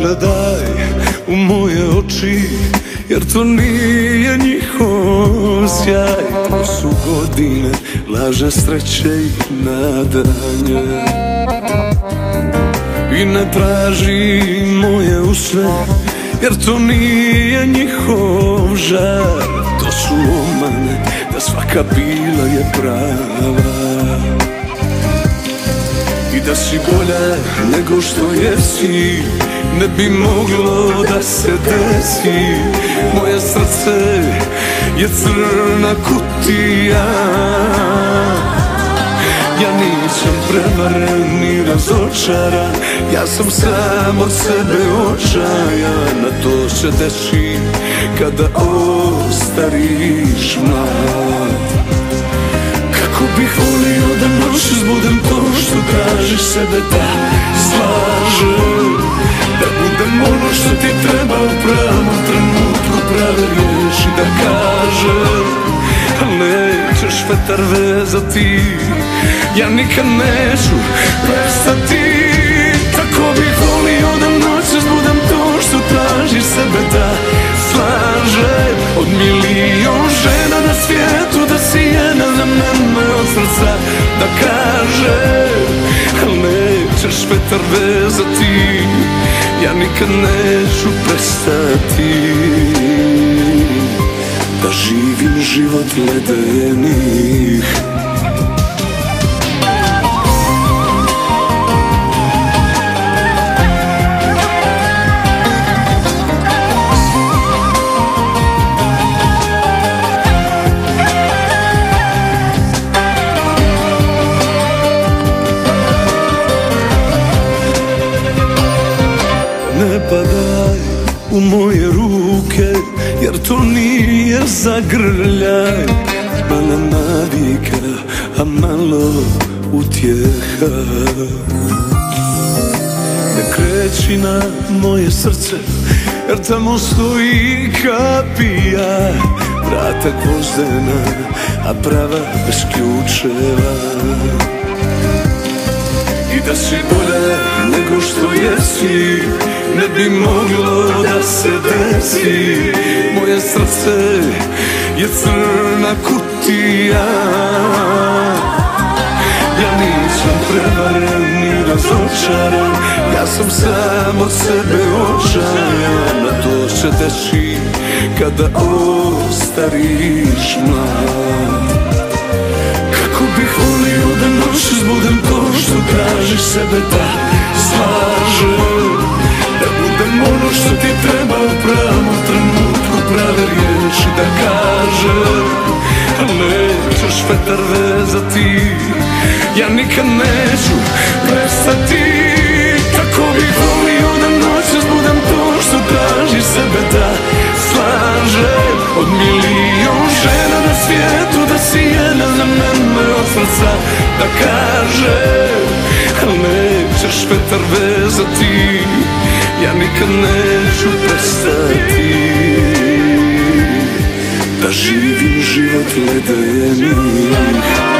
gledaj u moje oči Jer to nije njihov sjaj. To su godine laže, sreće i nadanje. I ne traži moje usne Jer to nije njihov žar. To su omane da svaka bila je prava. I da si bolja nego što jesi Ne bi moglo da se desi. Moje srce je crna kutija. Ja nisam prevaren ni razočaran Ja sam sam od sebe očajan. A to se desi kada ostariš mlad sebe da slažem. Da budem ono što ti treba u pravom trenutku prave riješi da kažem. Nećeš vetar vezati Ja nikad neću prestati nećeš vetar vezati Ja nikad neću prestati. Da živim život ledenih u moje ruke Jer to nije zagrljaj. Mala navika, a malo utjeha. Ne kreći na moje srce Jer tamo stoji kapija. Vrata gvozdena, a prava bez ključeva. I da si bolja što jesi Ne bi moglo da se desi. Moje srce je crna kutija. Ja nisam prevaren ni razočaran Ja sam sam od sebe očajan A to se desi kada ostariš mlad. Kako bih volio da noćas budem to što tražiš sebe da nećeš vetar vezati Ja nikad neću prestati. Tako bih volio da noćas budem to što tražiš sebe da slažem. Od milion žena na svijetu da si jedna za mene od srca da kaže Al nećeš vetar vezati. Ja nikad neću Da živim život ledenih